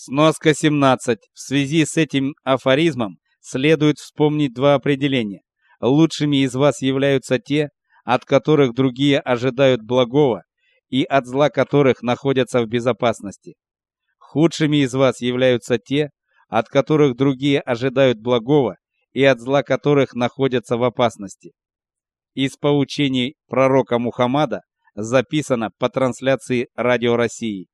Сноска 17. В связи с этим афоризмом следует вспомнить два определения. Лучшими из вас являются те, от которых другие ожидают благого и от зла которых находятся в безопасности. Худшими из вас являются те, от которых другие ожидают благого и от зла которых находятся в опасности. Из поучений пророка Мухаммада записано по трансляции Радио России.